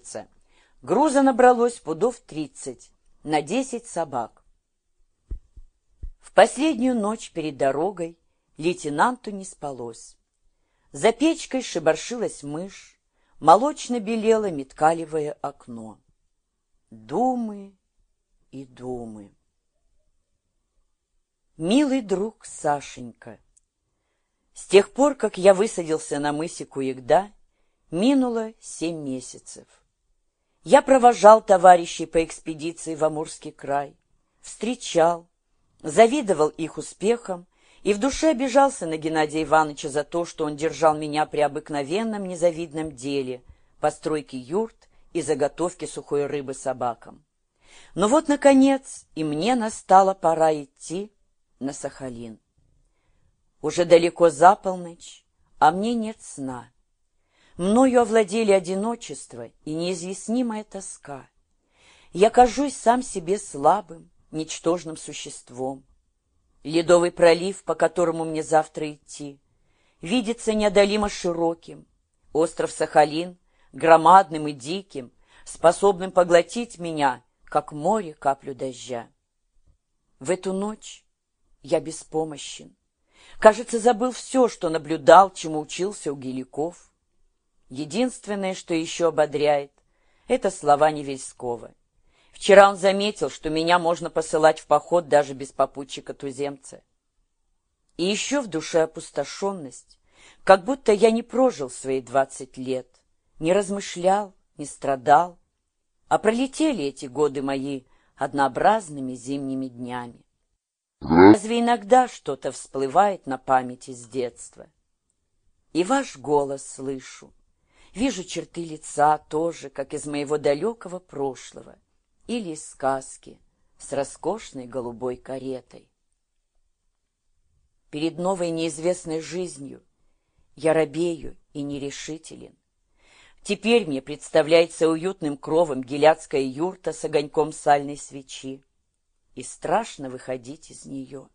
месяца. Груза набралось пудов тридцать, на десять собак. В последнюю ночь перед дорогой лейтенанту не спалось. За печкой шебаршилась мышь, молочно белело меткалевое окно. Думы и думы. Милый друг Сашенька, с тех пор, как я высадился на мысе Куегда, минуло семь месяцев. Я провожал товарищей по экспедиции в Амурский край, встречал, завидовал их успехам и в душе обижался на Геннадия Ивановича за то, что он держал меня при обыкновенном незавидном деле постройки юрт и заготовки сухой рыбы собакам. Но вот, наконец, и мне настала пора идти на Сахалин. Уже далеко за полночь, а мне нет сна. Мною овладели одиночество и неизъяснимая тоска. Я кажусь сам себе слабым, ничтожным существом. Ледовый пролив, по которому мне завтра идти, видится неодолимо широким. Остров Сахалин, громадным и диким, способным поглотить меня, как море каплю дождя. В эту ночь я беспомощен. Кажется, забыл все, что наблюдал, чему учился у геликов. Единственное, что еще ободряет, это слова Невельского. Вчера он заметил, что меня можно посылать в поход даже без попутчика-туземца. И еще в душе опустошенность, как будто я не прожил свои двадцать лет, не размышлял, не страдал, а пролетели эти годы мои однообразными зимними днями. Разве иногда что-то всплывает на памяти с детства? И ваш голос слышу, Вижу черты лица тоже, как из моего далекого прошлого или из сказки с роскошной голубой каретой. Перед новой неизвестной жизнью я робею и нерешителен. Теперь мне представляется уютным кровом геляцкая юрта с огоньком сальной свечи, и страшно выходить из нее.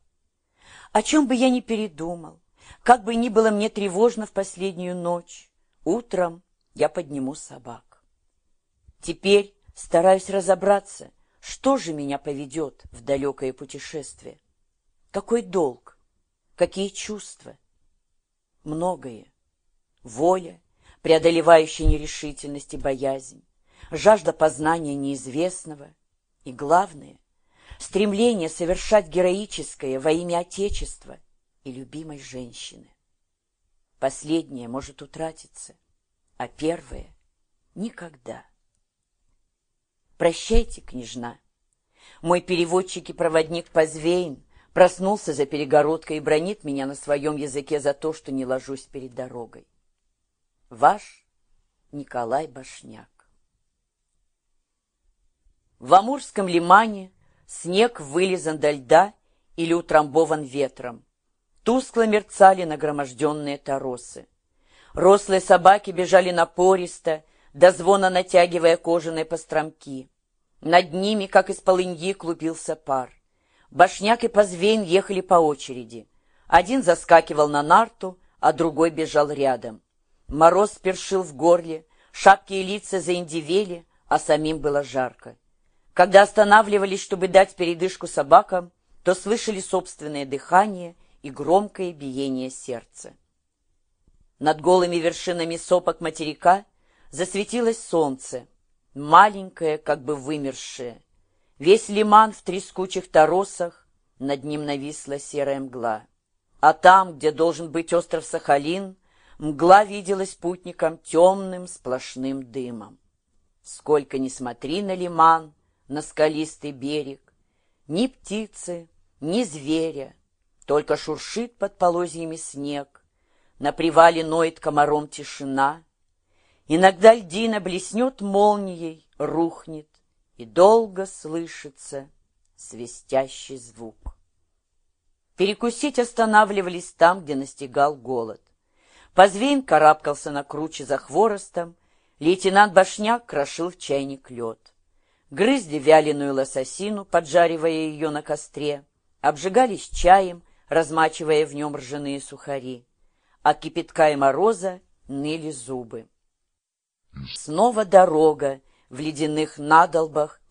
О чем бы я ни передумал, как бы ни было мне тревожно в последнюю ночь, утром я подниму собак. Теперь стараюсь разобраться, что же меня поведет в далекое путешествие. Какой долг? Какие чувства? Многое. Воля, преодолевающая нерешительность и боязнь, жажда познания неизвестного и, главное, стремление совершать героическое во имя Отечества и любимой женщины. Последнее может утратиться, а первое — никогда. Прощайте, княжна. Мой переводчик и проводник Позвейн проснулся за перегородкой и бронит меня на своем языке за то, что не ложусь перед дорогой. Ваш Николай Башняк. В Амурском лимане снег вылизан до льда или утрамбован ветром. Тускло мерцали нагроможденные торосы. Рослые собаки бежали напористо, до звона натягивая кожаные постромки. Над ними, как из полыньи, клубился пар. Башняк и Позвейн ехали по очереди. Один заскакивал на нарту, а другой бежал рядом. Мороз першил в горле, шапки и лица заиндивели, а самим было жарко. Когда останавливались, чтобы дать передышку собакам, то слышали собственное дыхание и громкое биение сердца. Над голыми вершинами сопок материка засветилось солнце, маленькое, как бы вымершее. Весь лиман в трескучих торосах, над ним нависла серая мгла. А там, где должен быть остров Сахалин, мгла виделась путникам темным сплошным дымом. Сколько ни смотри на лиман, на скалистый берег, ни птицы, ни зверя, только шуршит под полозьями снег, на привале ноет комаром тишина. Иногда льдина блеснет молнией, рухнет, И долго слышится свистящий звук. Перекусить останавливались там, где настигал голод. Позвейн карабкался на круче за хворостом, лейтенант Башняк крошил в чайник лед. Грызли вяленую лососину, поджаривая ее на костре, обжигались чаем, размачивая в нем ржаные сухари. От кипятка и мороза ныли зубы. Снова дорога в ледяных надолбах